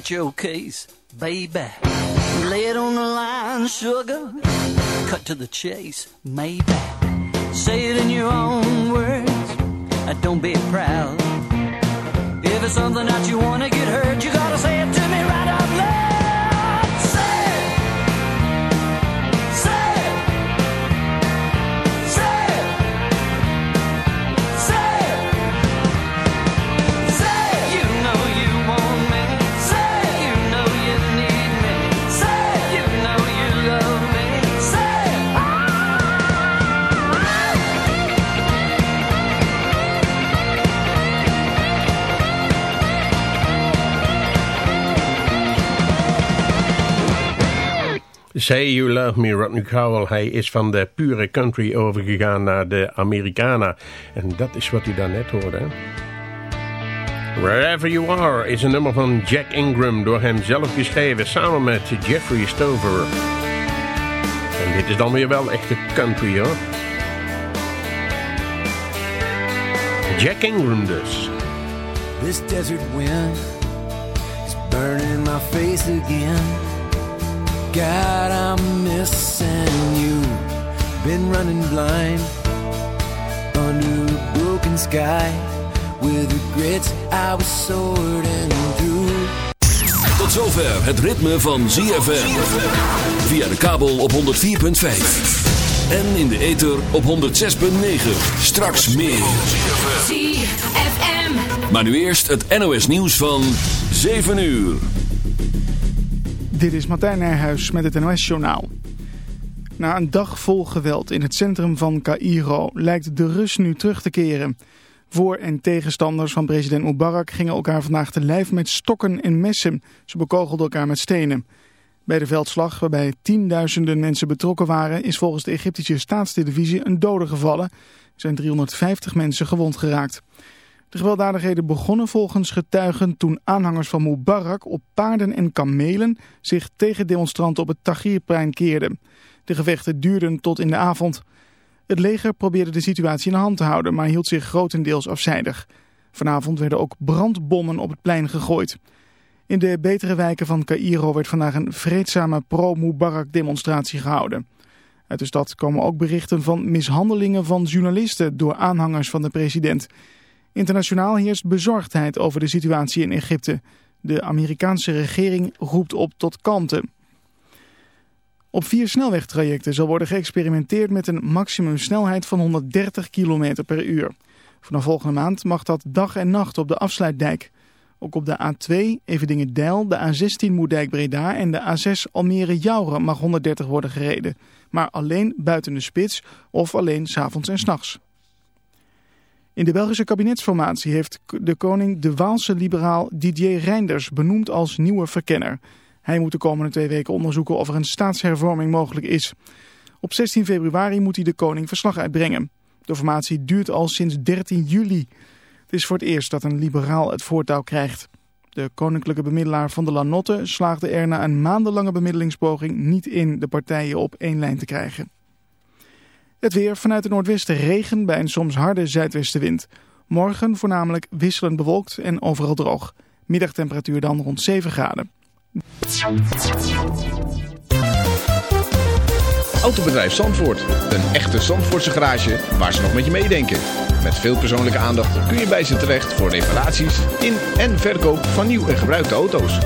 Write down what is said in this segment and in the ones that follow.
State your case, baby. Lay it on the line, sugar. Cut to the chase, maybe. Say it in your own words. Don't be proud. If it's something that you wanna get hurt, you gotta say it to Say You Love Me, Rodney Crowell. Hij is van de pure country overgegaan naar de Americana. En dat is wat u daarnet hoorde. Wherever You Are is een nummer van Jack Ingram door hem zelf geschreven samen met Jeffrey Stover. En dit is dan weer wel echte country hoor. Jack Ingram dus. This desert wind is burning my face again. God, I'm missing you. Been running blind under a broken sky with regrets I was sorting through. Tot zover het ritme van ZFM. Via de kabel op 104.5. En in de ether op 106.9. Straks meer. ZFM. Maar nu eerst het NOS nieuws van 7 uur. Dit is Martijn Nijhuis met het NOS-journaal. Na een dag vol geweld in het centrum van Cairo lijkt de rust nu terug te keren. Voor- en tegenstanders van president Mubarak gingen elkaar vandaag te lijf met stokken en messen. Ze bekogelden elkaar met stenen. Bij de veldslag, waarbij tienduizenden mensen betrokken waren, is volgens de Egyptische staatstelevisie een dode gevallen. Er zijn 350 mensen gewond geraakt. De gewelddadigheden begonnen volgens getuigen toen aanhangers van Mubarak op paarden en kamelen zich tegen demonstranten op het Tahrirplein keerden. De gevechten duurden tot in de avond. Het leger probeerde de situatie in de hand te houden, maar hield zich grotendeels afzijdig. Vanavond werden ook brandbommen op het plein gegooid. In de betere wijken van Cairo werd vandaag een vreedzame pro-Mubarak demonstratie gehouden. Uit de stad komen ook berichten van mishandelingen van journalisten door aanhangers van de president. Internationaal heerst bezorgdheid over de situatie in Egypte. De Amerikaanse regering roept op tot kalmte. Op vier snelwegtrajecten zal worden geëxperimenteerd met een maximumsnelheid van 130 km per uur. Vanaf volgende maand mag dat dag en nacht op de afsluitdijk. Ook op de A2 Everdingen-Dijl, de A16 Moerdijk-Breda en de A6 Almere-Jouren mag 130 worden gereden. Maar alleen buiten de spits of alleen s'avonds en s'nachts. In de Belgische kabinetsformatie heeft de koning de Waalse liberaal Didier Reinders benoemd als nieuwe verkenner. Hij moet de komende twee weken onderzoeken of er een staatshervorming mogelijk is. Op 16 februari moet hij de koning verslag uitbrengen. De formatie duurt al sinds 13 juli. Het is voor het eerst dat een liberaal het voortouw krijgt. De koninklijke bemiddelaar van de Lanotte slaagde er na een maandenlange bemiddelingspoging niet in de partijen op één lijn te krijgen. Het weer vanuit het noordwesten regen bij een soms harde zuidwestenwind. Morgen voornamelijk wisselend bewolkt en overal droog. Middagtemperatuur dan rond 7 graden. Autobedrijf Zandvoort. Een echte Zandvoortse garage waar ze nog met je meedenken. Met veel persoonlijke aandacht kun je bij ze terecht voor reparaties in en verkoop van nieuw en gebruikte auto's.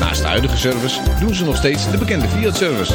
Naast de huidige service doen ze nog steeds de bekende Fiat-service.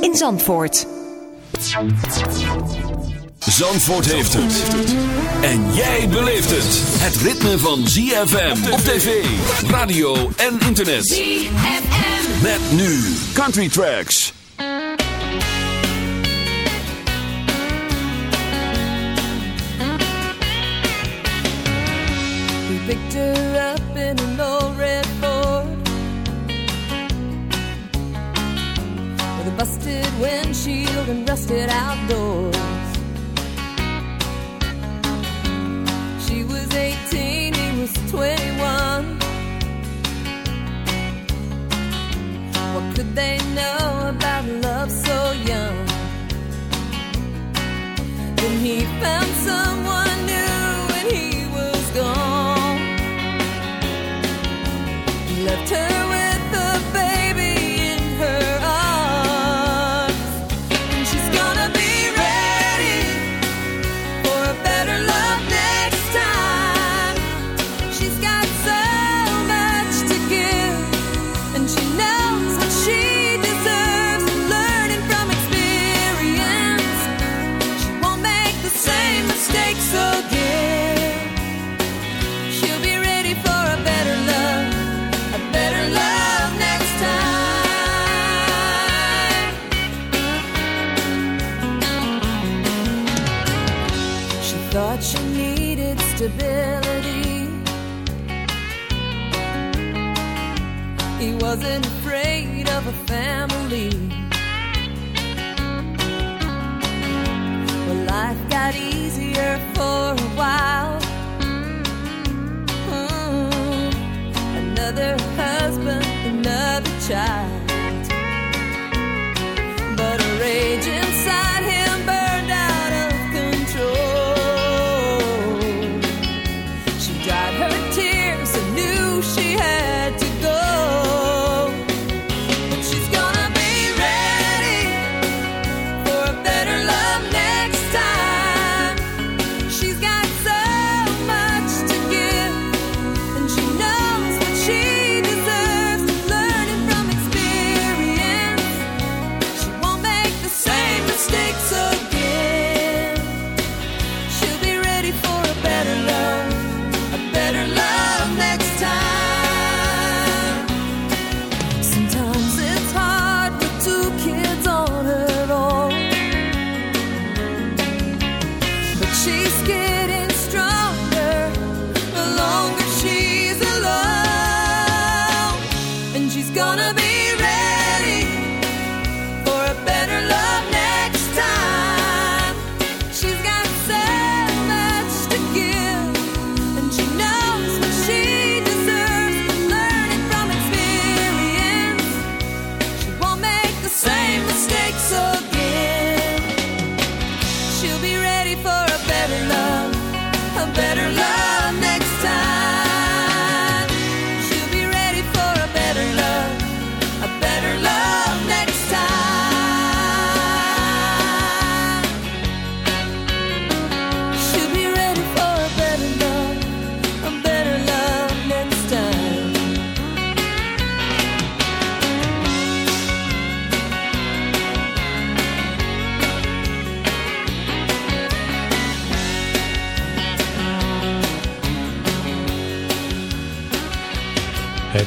in Zandvoort. Zandvoort heeft het. En jij beleeft het. Het ritme van ZFM op tv, radio en internet. ZFM. Met nu Country Tracks. We picked windshield and rusted outdoors. She was 18, he was 21. What could they know about love so young? Then he found someone new and he was gone. Left her child.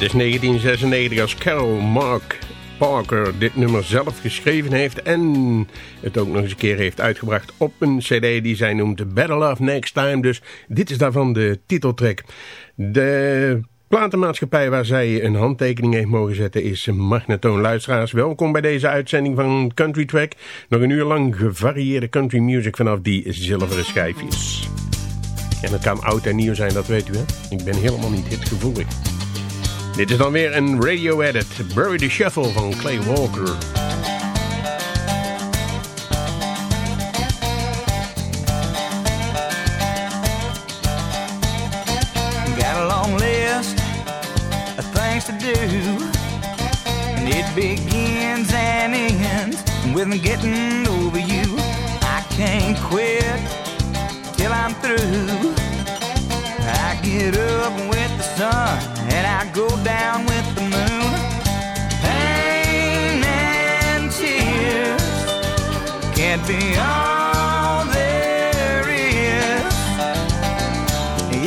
Is 1996 als Carol Mark Parker dit nummer zelf geschreven heeft en het ook nog eens een keer heeft uitgebracht op een cd die zij noemt Better Love Next Time. Dus dit is daarvan de titeltrack. De platenmaatschappij waar zij een handtekening heeft mogen zetten is Magnetoon Luisteraars. Welkom bij deze uitzending van Country Track. Nog een uur lang gevarieerde country music vanaf die zilveren schijfjes. En het kan oud en nieuw zijn, dat weet u hè. Ik ben helemaal niet hitgevoelig. Dit is dan weer een radio edit. Bury the Shovel van Clay Walker. Got a long list of things to do. And it begins and ends with getting over you. I can't quit till I'm through. I get up with the sun and I go down with the moon. Pain and tears can't be all there is.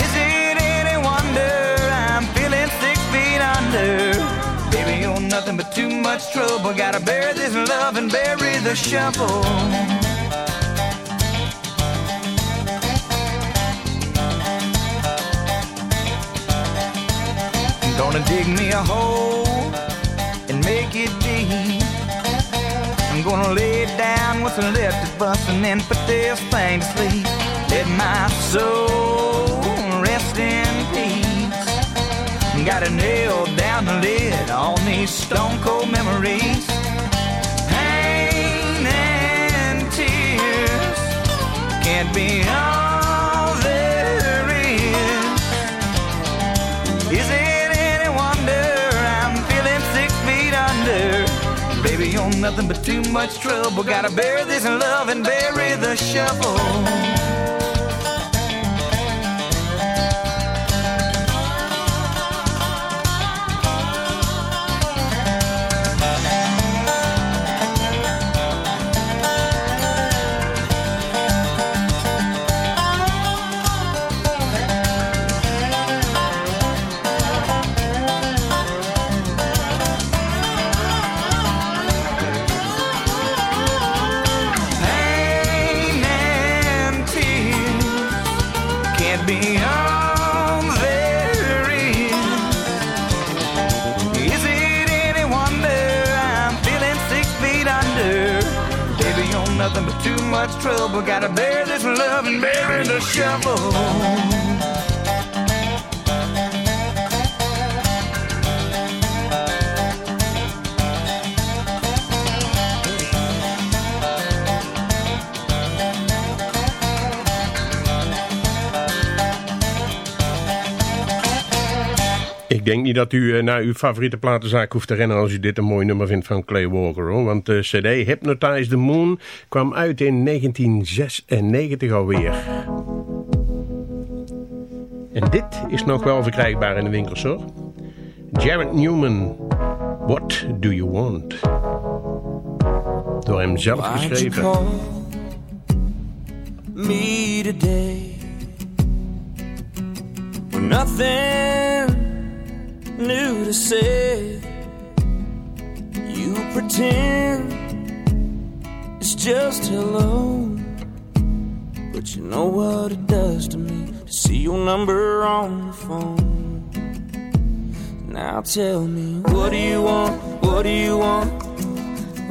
Is it any wonder I'm feeling six feet under? Baby, you're nothing but too much trouble. Gotta bury this love and bury the shovel. Gonna dig me a hole and make it deep. I'm gonna lay down what's left of us and then put this thing to sleep. Let my soul rest in peace. Got to nail down the lid on these stone cold memories. Pain and tears can't be nothing but too much trouble. Gotta bury this love and bury the shovel. Much trouble. Gotta bear this love and bury the shovel. Denk niet dat u eh, naar uw favoriete platenzaak hoeft te rennen als u dit een mooi nummer vindt van Clay Walker. Hoor. Want de cd Hypnotize the Moon kwam uit in 1996 alweer. En dit is nog wel verkrijgbaar in de winkels hoor. Jared Newman, What Do You Want? Door hem zelf geschreven. me today nothing new to say? You pretend it's just hello, but you know what it does to me to see your number on the phone. Now tell me, what do you want? What do you want?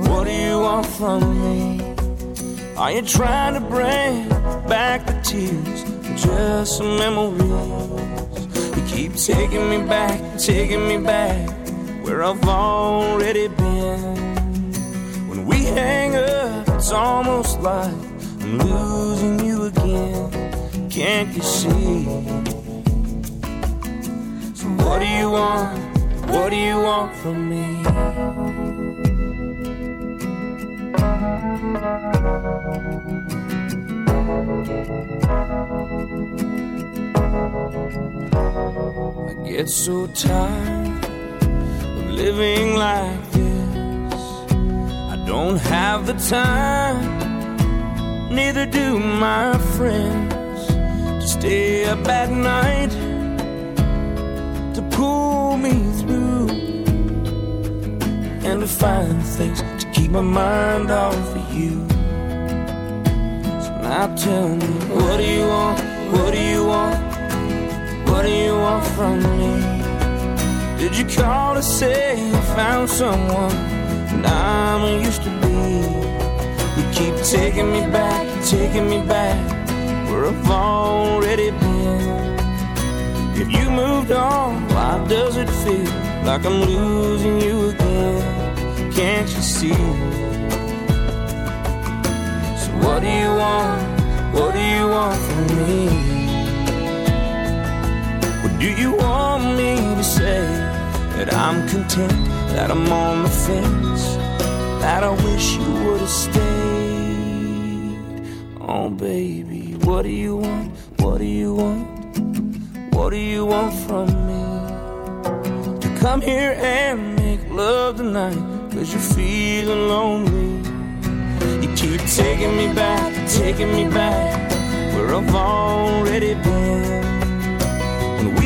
What do you want from me? Are you trying to bring back the tears? Just a memories. Keep taking me back, taking me back where I've already been. When we hang up, it's almost like I'm losing you again. Can't you see? So what do you want? What do you want from me? I get so tired of living like this. I don't have the time, neither do my friends, to stay up at night to pull me through and to find things to keep my mind off of you. So now tell me, what do you want? What do you want? What do you want from me? Did you call to say you found someone and I'm used to be? You keep taking me back, taking me back where I've already been. If you moved on, why does it feel like I'm losing you again? Can't you see? So what do you want? What do you want from me? Do you want me to say that I'm content, that I'm on the fence, that I wish you would have stayed? Oh, baby, what do you want? What do you want? What do you want from me? To come here and make love tonight, cause you're feeling lonely. You keep taking me back, taking me back, where I've already been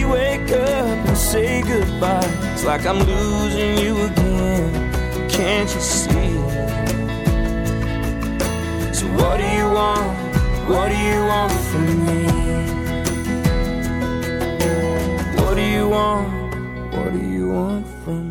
wake up and say goodbye. It's like I'm losing you again. Can't you see? So, what do you want? What do you want from me? What do you want? What do you want from me?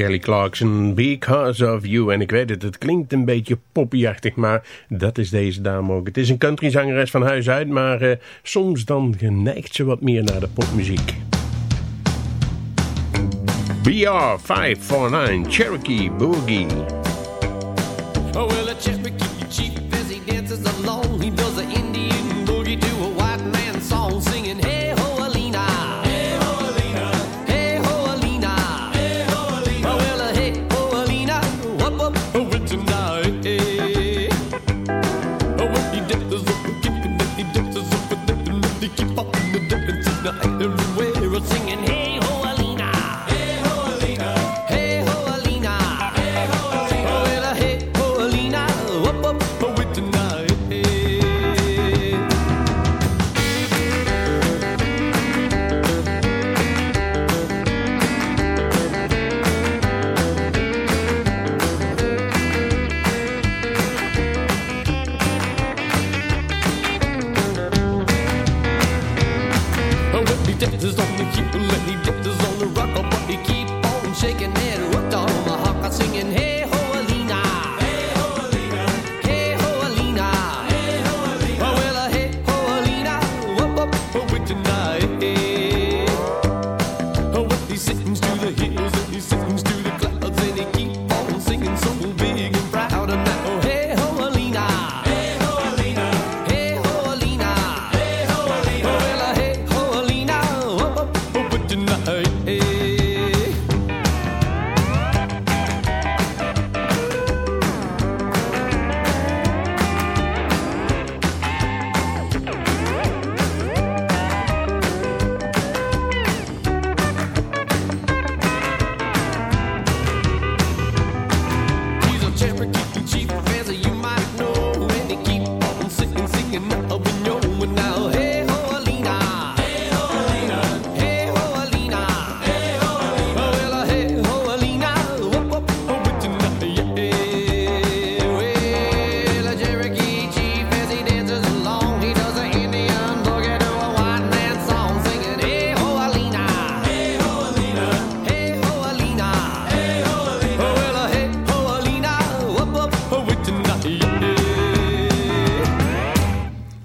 Kelly Clarkson, Because of You. En ik weet het, het klinkt een beetje poppyachtig, maar dat is deze dame ook. Het is een countryzangeres van huis uit, maar eh, soms dan geneigt ze wat meer naar de popmuziek. BR 549 Cherokee Boogie. Oh, well, a Cherokee cheap as he dances along, he does it.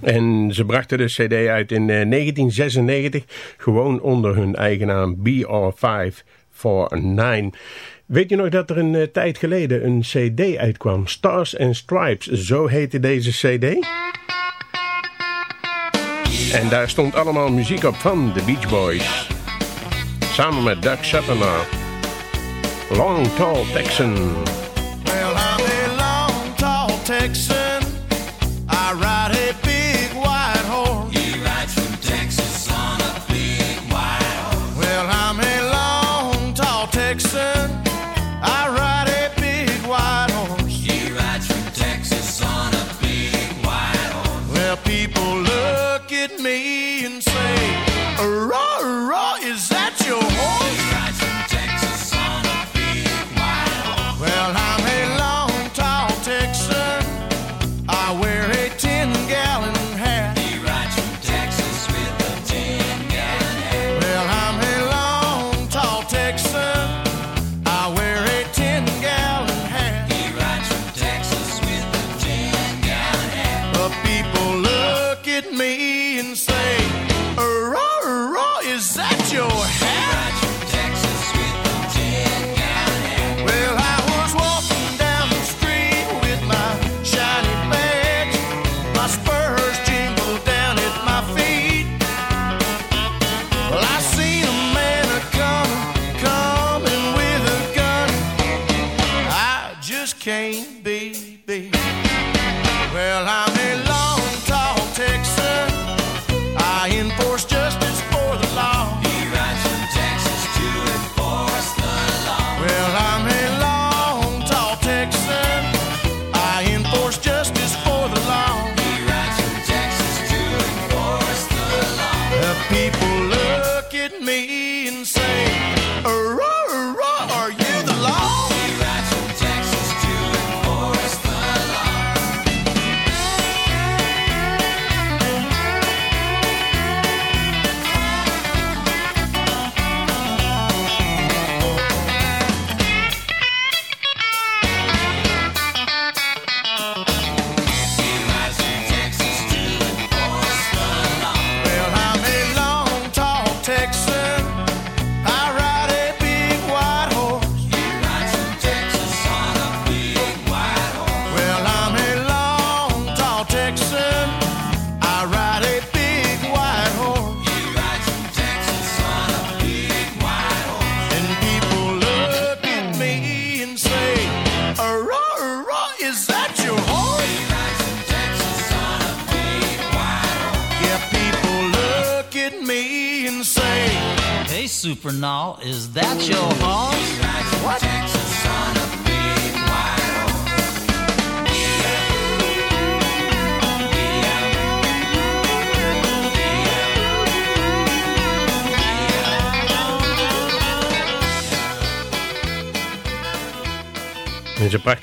En ze brachten de cd uit in eh, 1996, gewoon onder hun eigen naam BR549. Weet je nog dat er een eh, tijd geleden een cd uitkwam? Stars and Stripes, zo heette deze cd. En daar stond allemaal muziek op van de Beach Boys. Samen met Doug Sutherland. Long Tall Texan. Well, I'm a long tall Texan.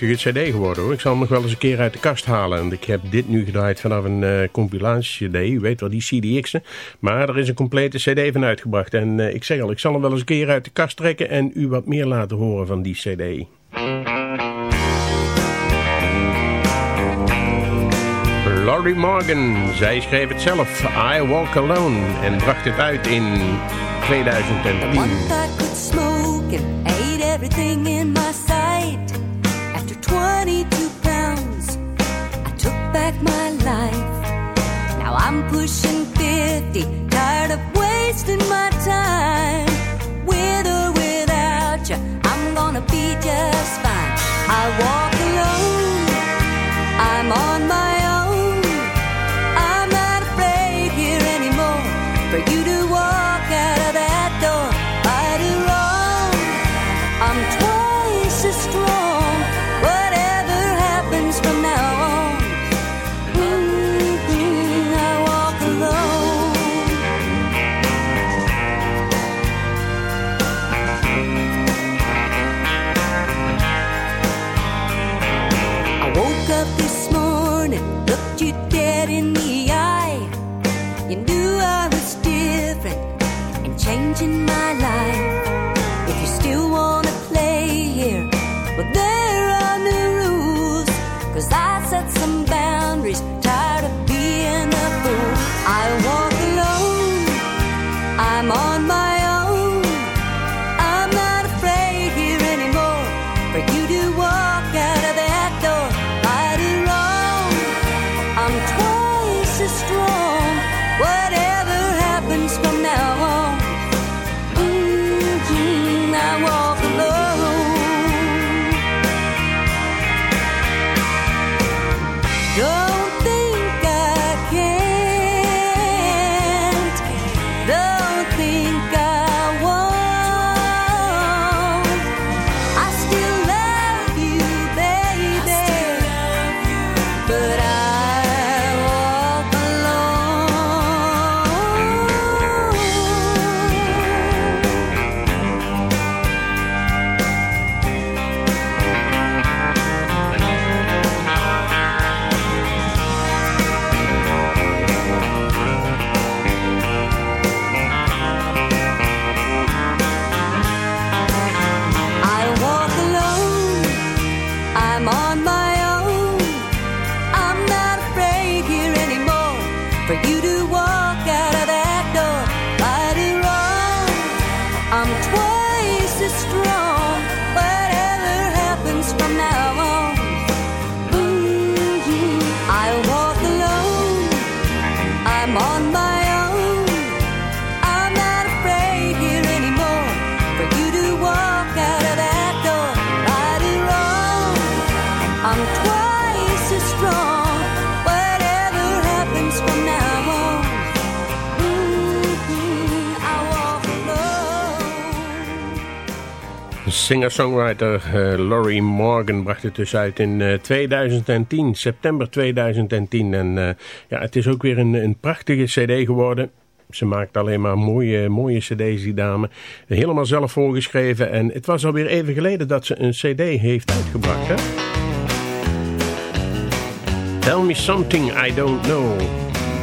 prachtige cd geworden hoor. Ik zal hem nog wel eens een keer uit de kast halen. Want ik heb dit nu gedraaid vanaf een eh, uh, compilatie cd. U weet wel, die cdx'en. Maar er is een complete cd van uitgebracht. En eh, ik zeg al, ik zal hem wel eens een keer uit de kast trekken... en u wat meer laten horen van die cd. Laurie Morgan, zij schreef het zelf. I Walk Alone. En bracht het uit in 2010. everything in my 92 pounds. I took back my life. Now I'm pushing 50, tired of wasting my time. With or without you, I'm gonna be just fine. I walk alone, I'm on my Singer-songwriter eh, Laurie Morgan bracht het dus uit in eh, 2010, september 2010. En eh, ja, het is ook weer een, een prachtige cd geworden. Ze maakt alleen maar mooie, mooie cd's, die dame. Helemaal zelf voorgeschreven. En het was alweer even geleden dat ze een cd heeft uitgebracht. Tell Me Something I Don't Know.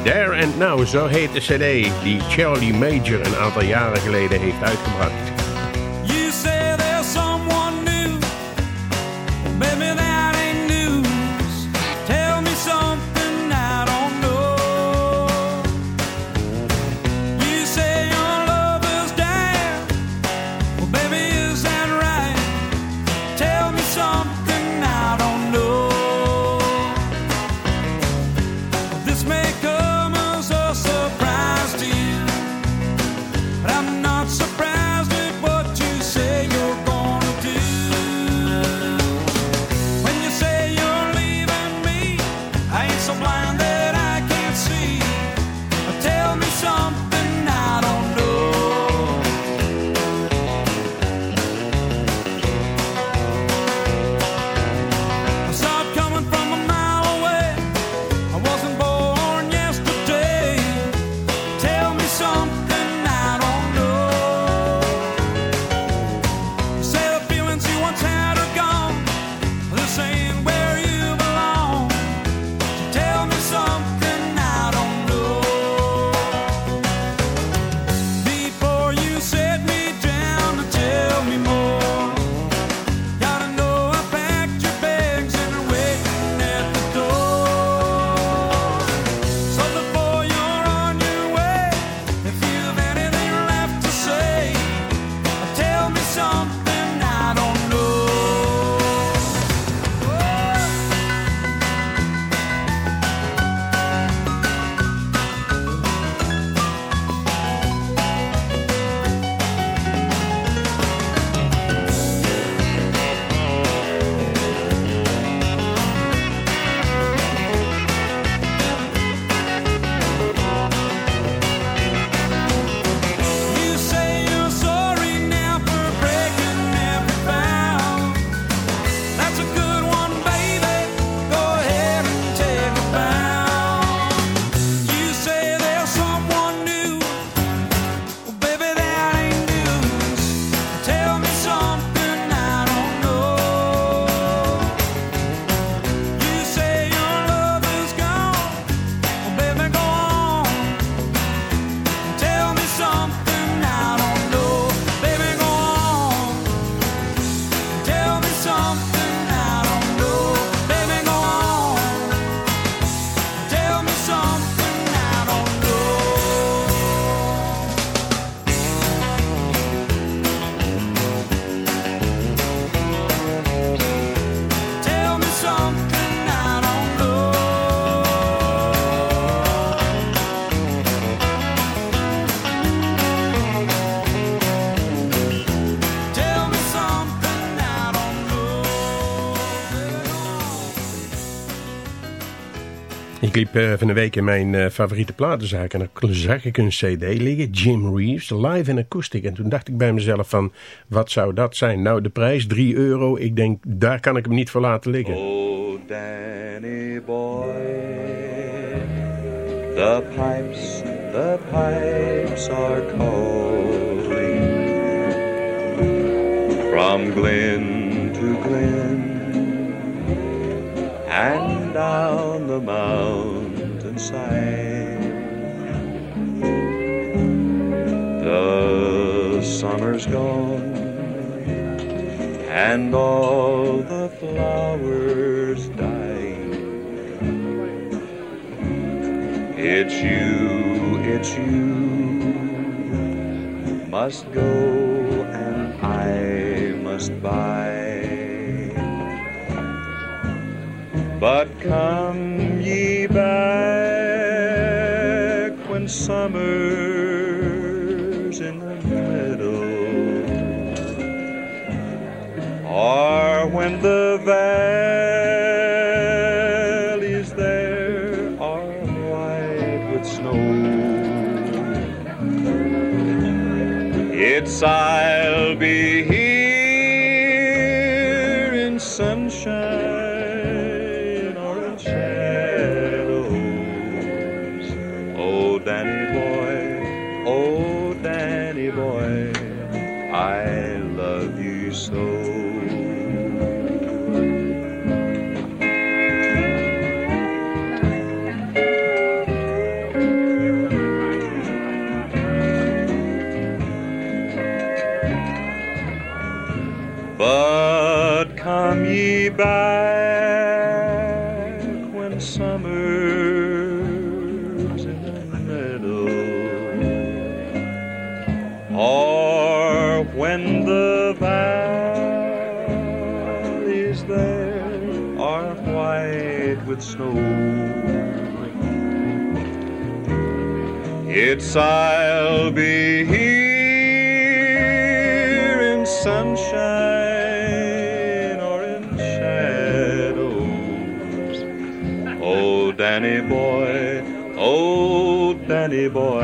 There and Now, zo heet de cd die Charlie Major een aantal jaren geleden heeft uitgebracht. Liep eh, van de week in mijn eh, favoriete platenzaak en dan zag ik een cd liggen, Jim Reeves, live in acoustic. En toen dacht ik bij mezelf van, wat zou dat zijn? Nou, de prijs 3 euro, ik denk, daar kan ik hem niet voor laten liggen. Oh, Danny boy, the pipes, the pipes are from glen to glen down the mountainside. The summer's gone and all the flowers dying. It's you, it's you must go and I must buy. But come ye back when summer's in the middle, or when the valleys there are white with snow. It's I'll I'll be here in sunshine or in shadows. Oh, Danny boy, oh, Danny boy,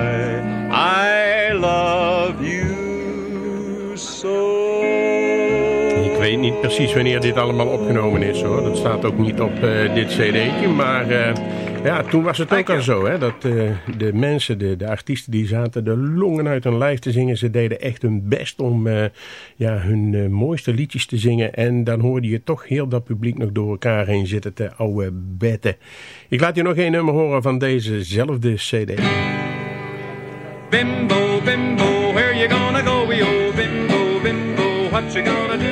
weet niet precies wanneer dit allemaal opgenomen is hoor. Dat staat ook niet op eh, dit cd'tje. Maar eh, ja, toen was het ook al zo hè. Dat eh, de mensen, de, de artiesten die zaten de longen uit hun lijf te zingen. Ze deden echt hun best om eh, ja, hun mooiste liedjes te zingen. En dan hoorde je toch heel dat publiek nog door elkaar heen zitten te ouwe betten. Ik laat je nog één nummer horen van dezezelfde cd. Bimbo, bimbo, where you gonna go, oh, bimbo, bimbo, what you gonna do,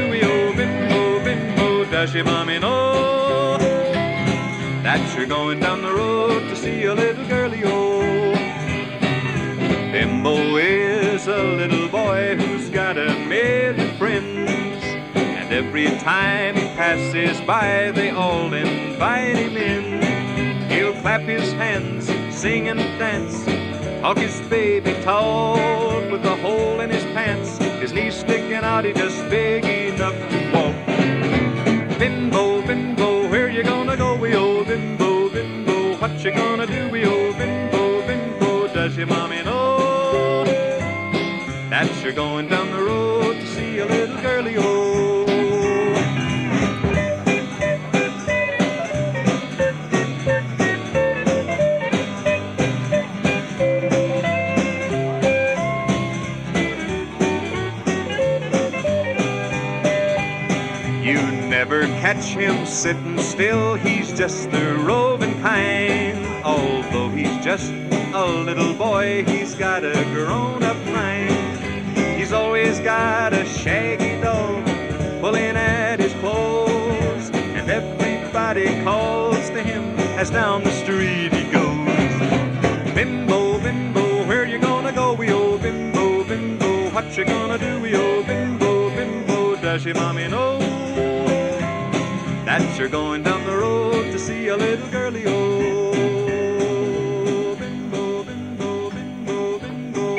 time passes by, they all invite him in. He'll clap his hands, sing and dance, Talk his baby talk with a hole in his pants. His knees sticking out, he just big enough to walk. Bimbo, bimbo, where you gonna go, wee oh, bimbo, bimbo, what you gonna do, wee oh, bimbo, bimbo, does your mommy know that you're going down catch him sitting still, he's just the roving kind. Although he's just a little boy, he's got a grown up mind. He's always got a shaggy dog pulling at his clothes, and everybody calls to him as down the street he goes. Bimbo, bimbo, where you gonna go, wee oh, bimbo, bimbo, what you gonna do, wee oh, bimbo, bimbo, does your mommy know? You're going down the road to see a little girlie. Oh, bimbo, bimbo, bimbo, bimbo.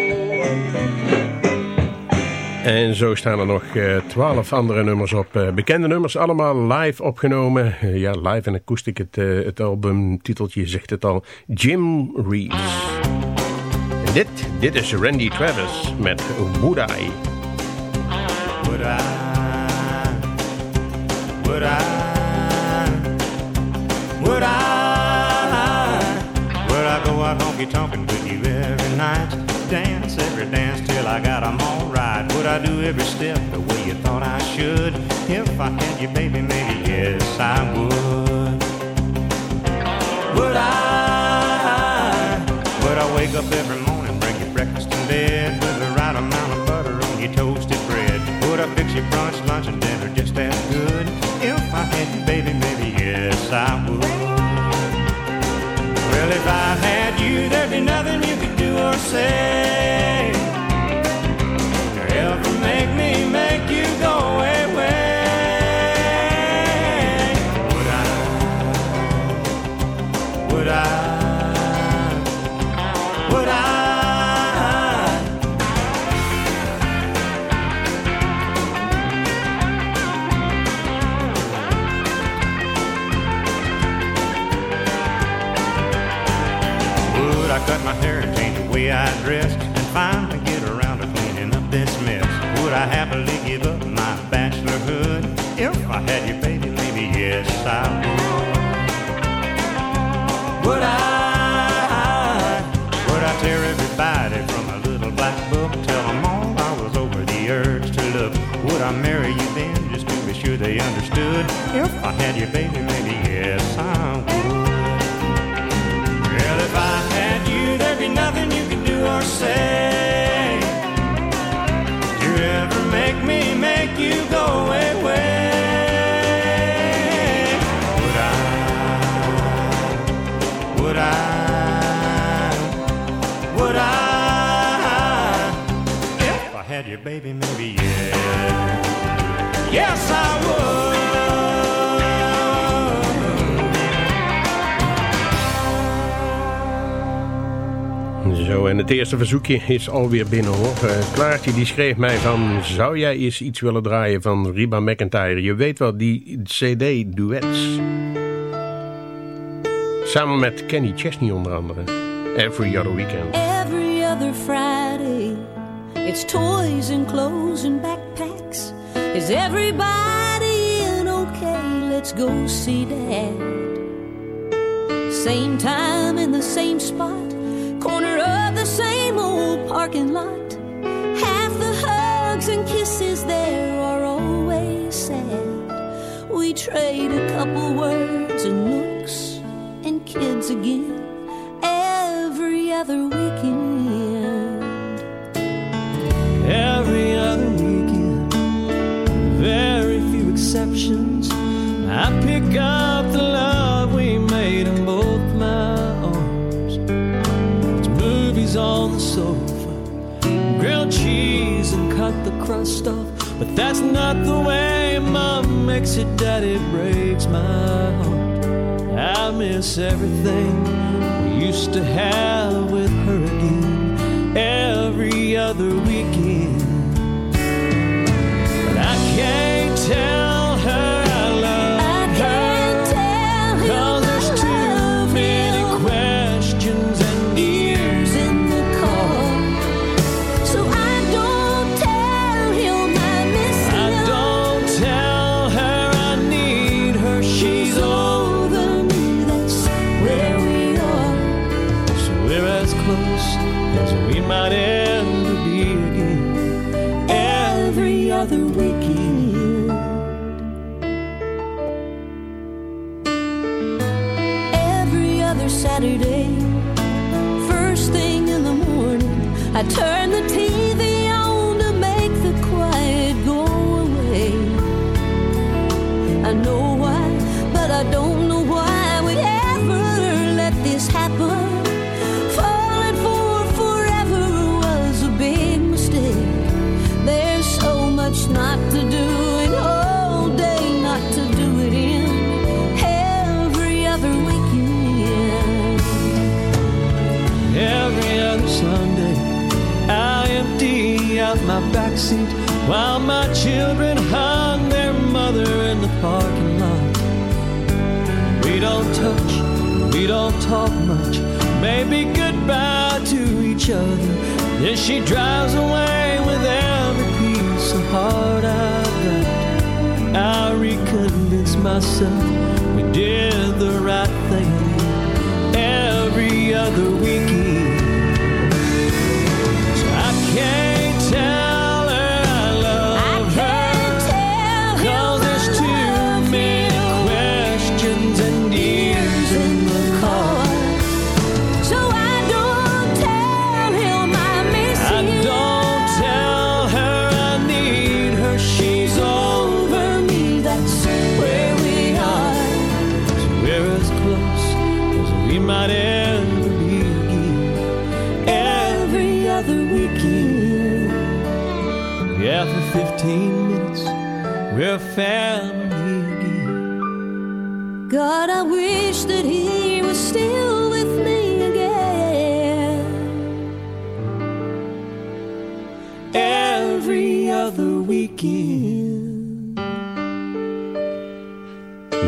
En zo staan er nog eh, twaalf andere nummers op. eh, bekende nummers, allemaal live opgenomen. Ja, live en akoestiek. Het, eh, het albumtiteltje zegt het al. Jim Reeves. En dit, dit is Randy Travis met Would I. Would I? Would I? Honky tonkin' with you every night? Dance every dance till I got 'em all right. Would I do every step the way you thought I should? If I had you, baby, maybe yes, I would. Would I? Would I wake up every morning, bring you breakfast in bed with the right amount of butter on your toasted bread? Would I fix your brunch, lunch, and dinner just as good? If I had you, baby, maybe yes, I would. Well, if I had you, there'd be nothing you could do or say. Way dress and finally get around to cleaning up this mess? Would I happily give up my bachelorhood if I had you, baby? Maybe yes, I would. Would I? Would I tear everybody from a little black book? Tell them all I was over the urge to look. Would I marry you then just to be sure they understood? If I had you, baby, maybe yes, I say. You ever make me make you go away? Would I? Would I? Would I? If I had your baby, maybe yeah. Yes, I would. Zo, en het eerste verzoekje is alweer binnen hoor. Eh, Klaartje die schreef mij van... Zou jij eens iets willen draaien van Reba McIntyre? Je weet wel, die CD-duets. Samen met Kenny Chesney onder andere. Every Other Weekend. Every other Friday, it's toys and clothes and backpacks. Is everybody in okay? Let's go see Dad. Same time in the same spot, old parking lot. Half the hugs and kisses there are always sad. We trade a couple words and looks and kids again every other weekend. every other weekend. Very few exceptions. I pick up the love the sofa, grilled cheese and cut the crust off. But that's not the way mom makes it, daddy breaks my heart. I miss everything we used to have with her again every other weekend. But I can't tell turn backseat while my children hung their mother in the parking lot. We don't touch, we don't talk much. Maybe goodbye to each other. Then she drives away with every piece of heart I've got. I reconvince myself we did the right thing every other weekend. 15 minutes, we're family again. God, I wish that he was still with me again. Every other weekend.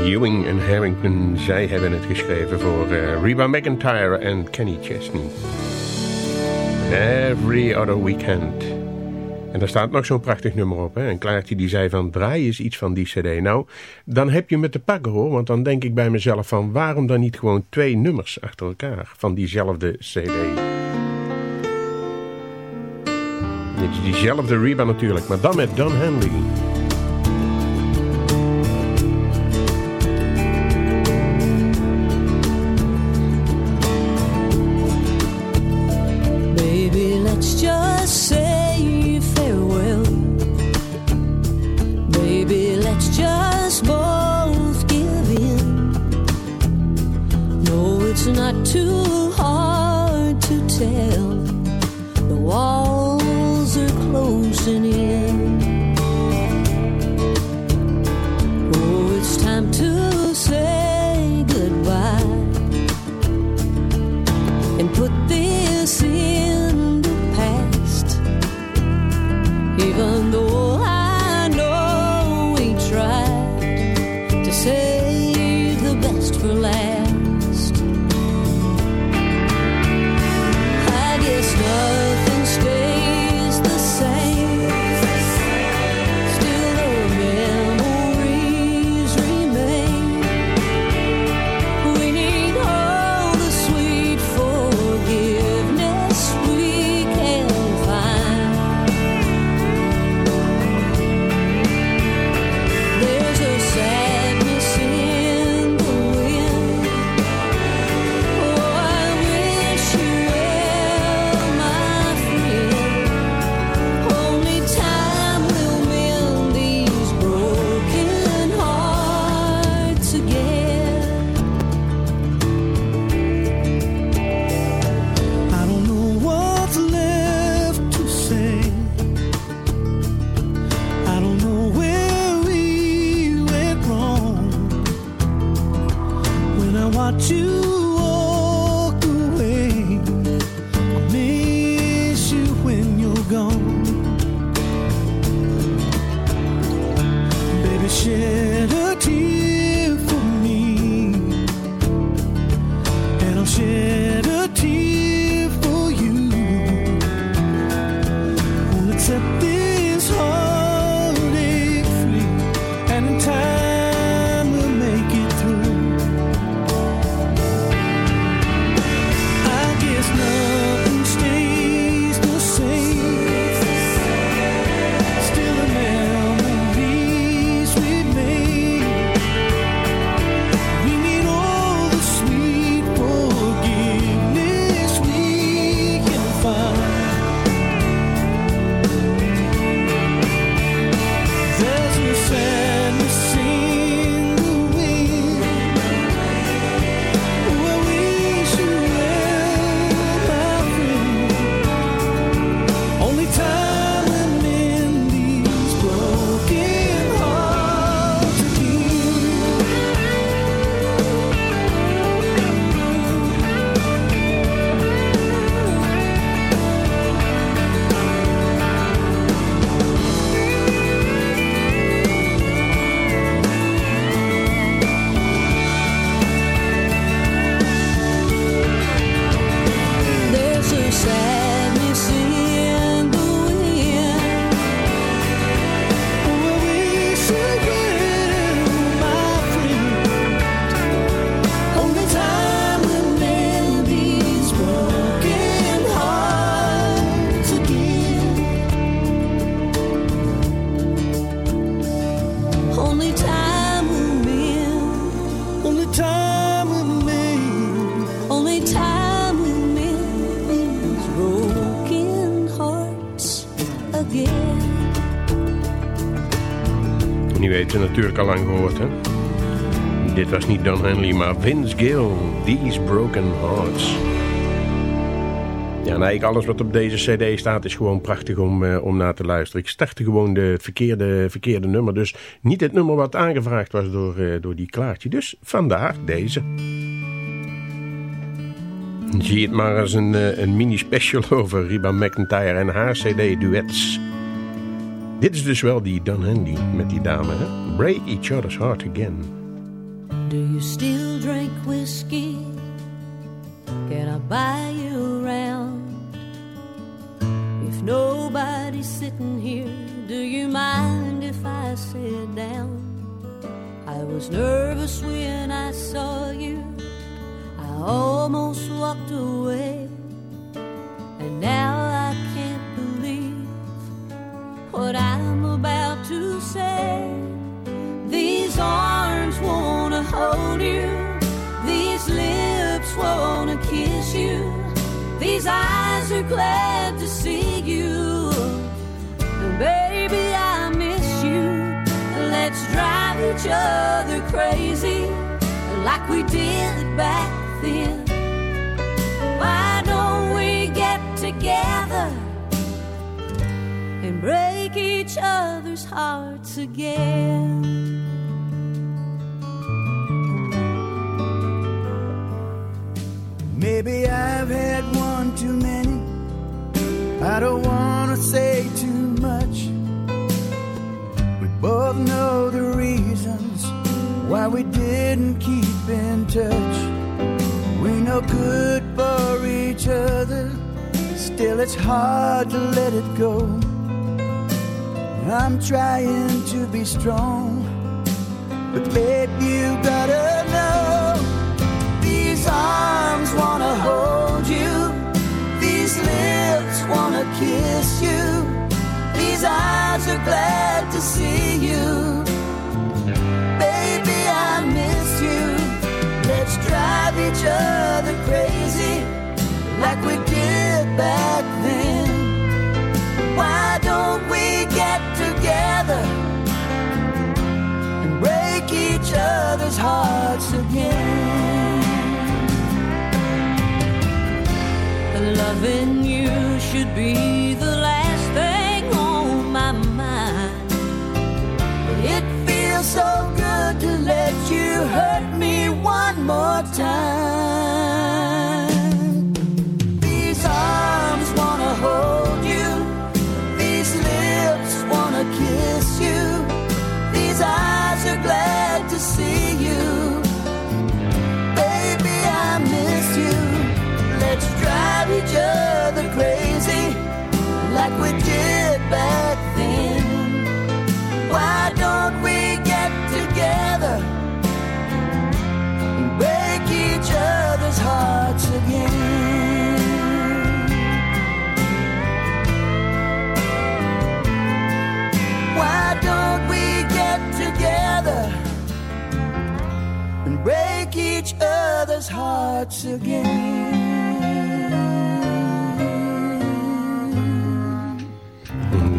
Ewing en Harrington, zij hebben het geschreven voor eh, Reba McEntire en Kenny Chesney. Every Other Weekend. En daar staat nog zo'n prachtig nummer op. Hè? En Klaartje die zei van draai eens iets van die cd. Nou, dan heb je me te pakken hoor. Want dan denk ik bij mezelf van waarom dan niet gewoon twee nummers achter elkaar van diezelfde cd. Dit is diezelfde Reba natuurlijk, maar dan met Don Henley. To natuurlijk lang gehoord, hè? Dit was niet Don Henley, maar Vince Gill. These Broken Hearts. Ja, en eigenlijk alles wat op deze cd staat is gewoon prachtig om, eh, om naar te luisteren. Ik startte gewoon de, het verkeerde, verkeerde nummer. Dus niet het nummer wat aangevraagd was door, eh, door die Klaartje. Dus vandaar deze. Zie het maar als een, eh, een mini-special over Reba McIntyre en haar cd-duets. Dit is dus wel die Don Henley met die dame, hè? Break each other's heart again. Do you still drink whiskey? Can I buy you around? If nobody's sitting here, do you mind if I sit down? I was nervous when I saw you. I almost walked away. And now I can't what I'm about to say. These arms wanna hold you. These lips wanna kiss you. These eyes are glad to see you. Baby, I miss you. Let's drive each other crazy like we did back then. Why don't we get together and break each other's hearts again? Maybe I've had one too many. I don't wanna say too much. We both know the reasons why we didn't keep in touch. We're no good for each other. Still, it's hard to let it go. I'm trying to be strong, but babe, you gotta know these arms wanna hold you, these lips wanna kiss you, these eyes are glad to see you. Baby, I miss you. Let's drive each other crazy like we did back then. Why other's hearts again? Loving you should be the last thing on my mind. It feels so good to let you hurt me one more time.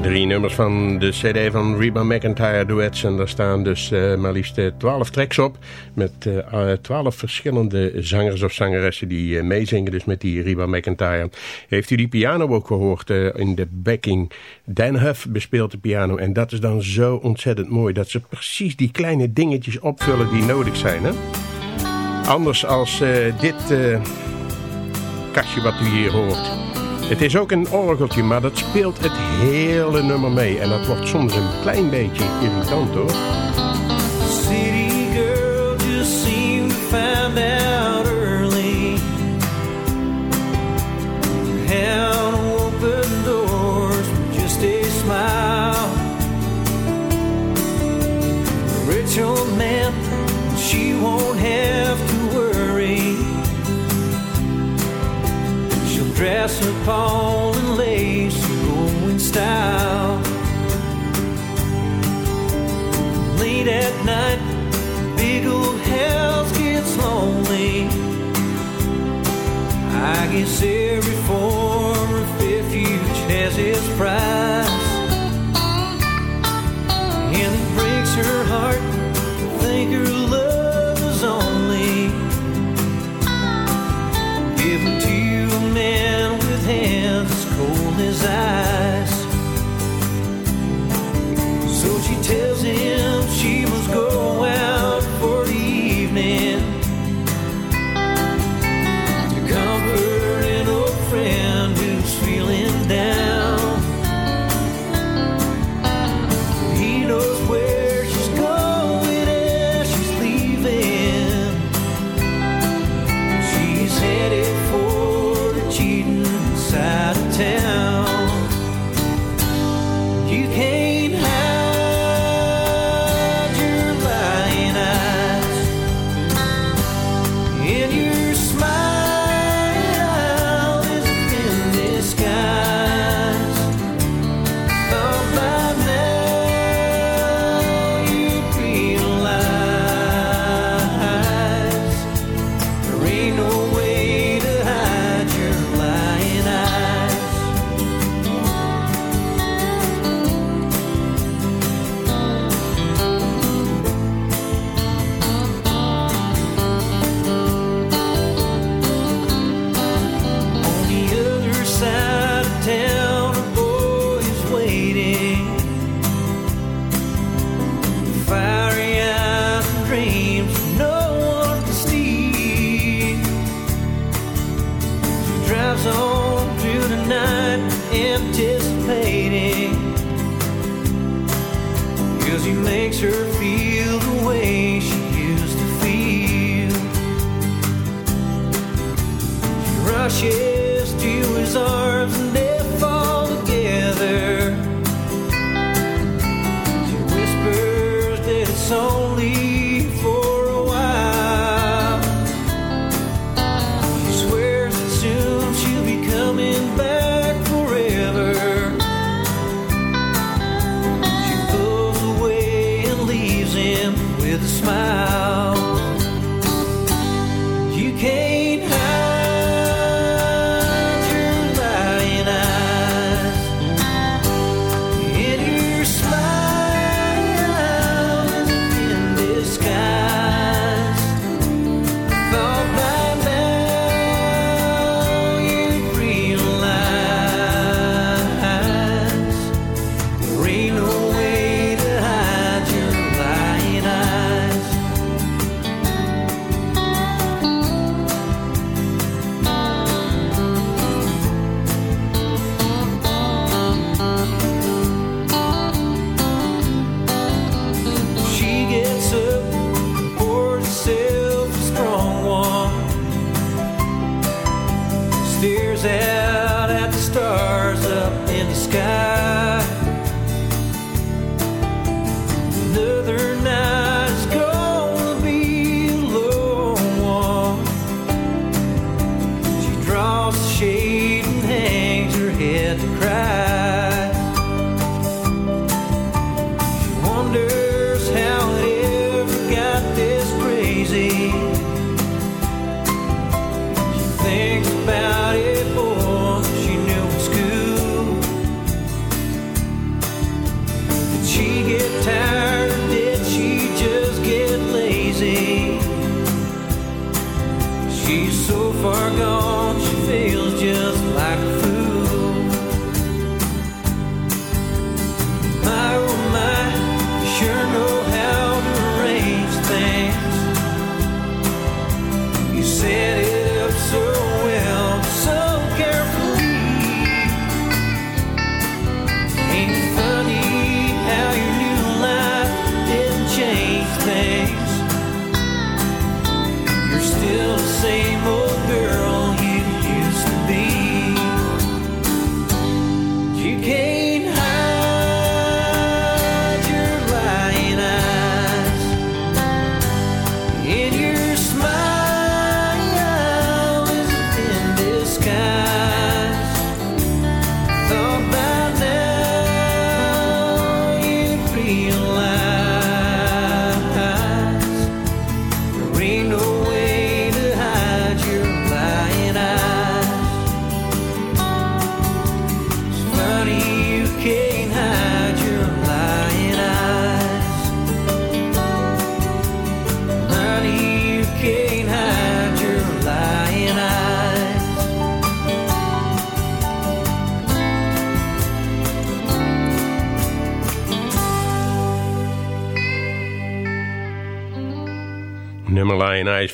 Drie nummers van de cd van Reba McIntyre Duets. En daar staan dus eh, maar liefst eh, twaalf tracks op. Met eh, twaalf verschillende zangers of zangeressen die meezingen. Dus met die Reba McIntyre. Heeft u die piano ook gehoord eh, in de backing? Dan Huff bespeelt de piano. En dat is dan zo ontzettend mooi. Dat ze precies die kleine dingetjes opvullen die nodig zijn. Hè? Anders als eh, dit eh, kastje wat u hier hoort. Het is ook een orgeltje, maar dat speelt het hele nummer mee. En dat wordt soms een klein beetje irritant hoor. City girl just seemed to dress her Paul and lace and go in style. Late at night, big old house gets lonely. I guess every form of refuge has its price. And it breaks her his eyes. So she tells him she must go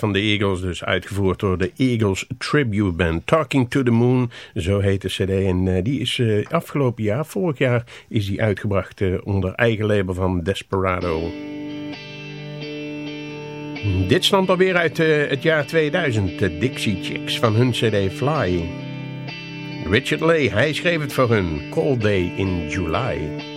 van de Eagles, dus uitgevoerd door de Eagles Tribute Band. Talking to the Moon, zo heet de cd. En uh, die is uh, afgelopen jaar, vorig jaar, is die uitgebracht uh, onder eigen label van Desperado. Dit stamt alweer uit het jaar 2000, de Dixie Chicks van hun cd Fly. Richard Lee, hij schreef het voor hun, Cold Day in July.